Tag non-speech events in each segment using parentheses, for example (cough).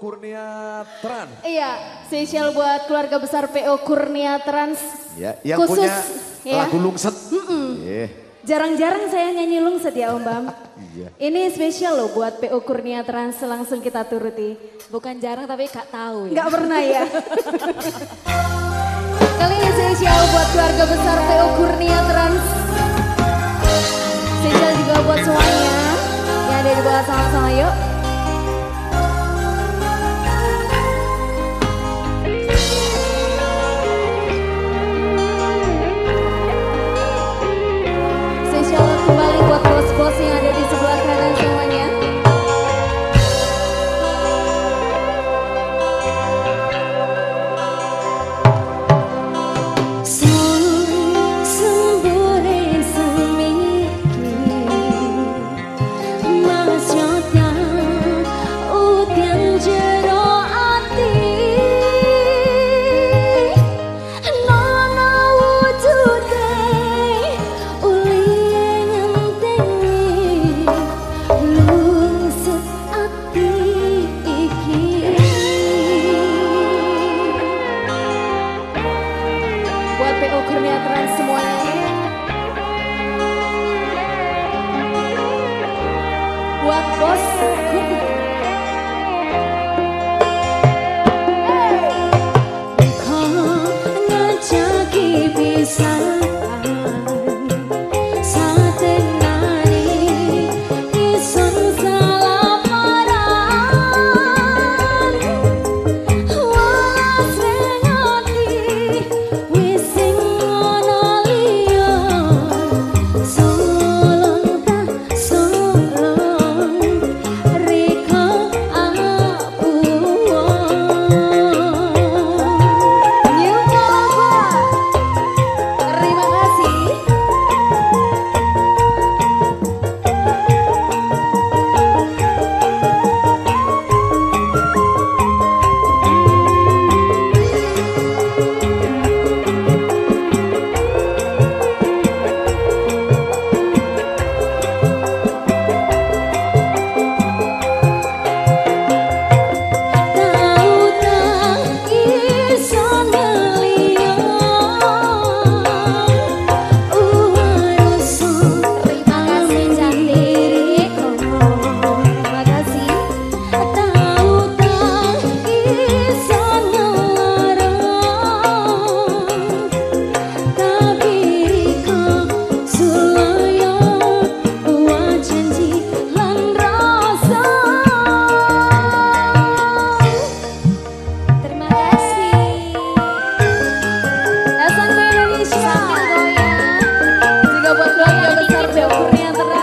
Kurnia Trans. Iya, spesial buat keluarga besar PO Kurnia Trans. Ya, yang Khusus, punya ya. lagu Lungset. Yeah. Jarang-jarang saya nyanyi lungset ya Om Bam. Iya. Ini spesial loh buat PO Kurnia Trans, langsung kita turuti. Bukan jarang tapi gak tahu ya. Nggak pernah ya. (laughs) Kali ini spesial buat keluarga besar PO Kurnia Trans. Spesial juga buat semuanya yang ada di bawah sama-sama yuk. Você pasar de ocurriendo.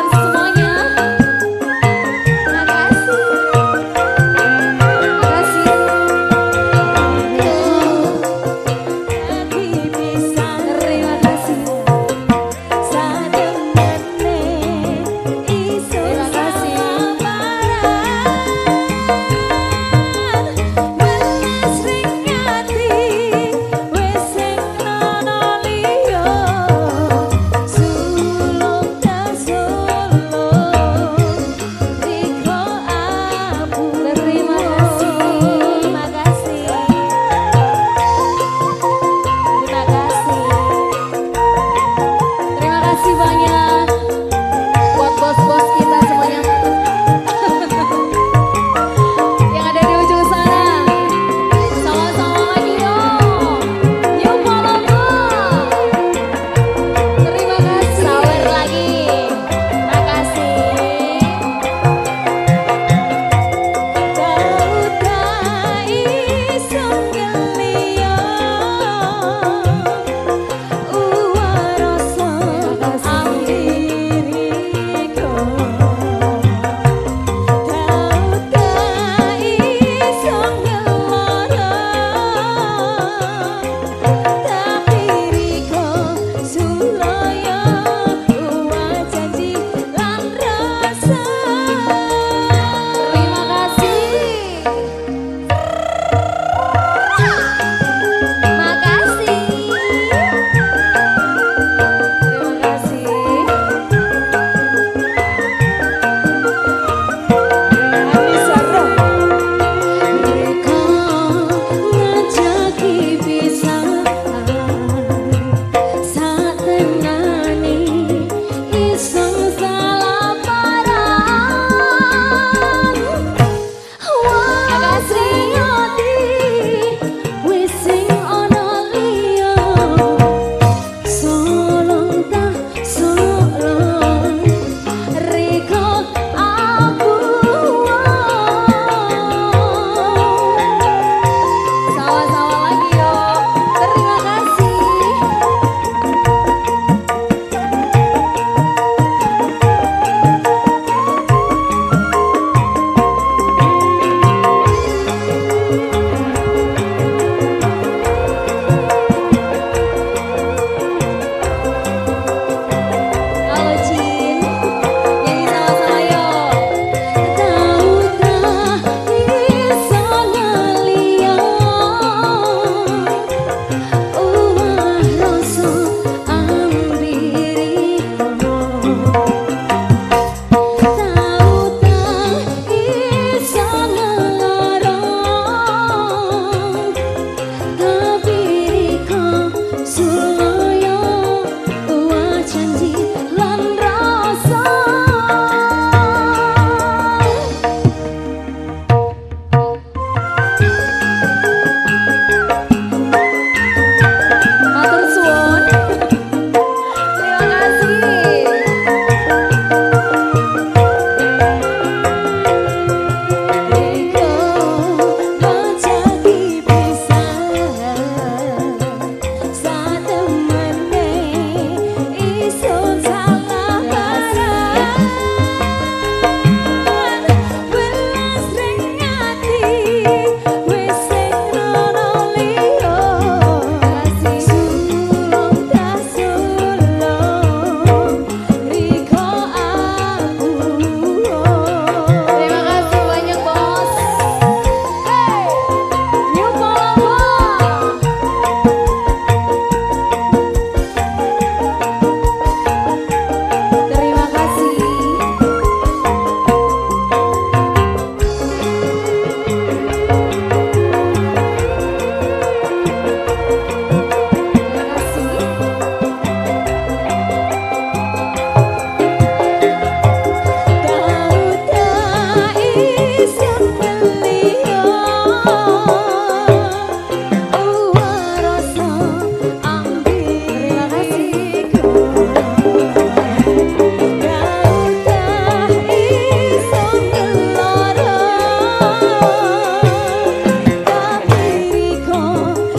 soon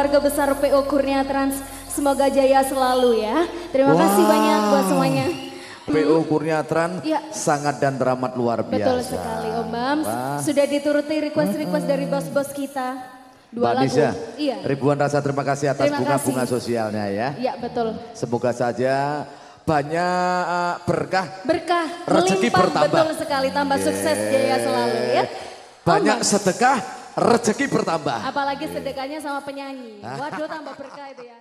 keluarga besar PO Kurnia Trans. Semoga jaya selalu ya. Terima kasih Wow. banyak buat semuanya. PO Kurniatran Iya. sangat dan teramat luar biasa. Betul sekali Om Bams. Wah. Sudah dituruti request-request dari bos-bos kita. Dua Mbak lagu. Nisha, Iya. ribuan rasa terima kasih atas bunga-bunga kasih. sosialnya ya. Iya betul. Semoga saja banyak berkah, Berkah, Rezeki bertambah. betul sekali. Tambah sukses jaya selalu ya. banyak sedekah, rezeki bertambah. apalagi sedekahnya sama penyanyi. (laughs) Waduh tambah berkah itu ya.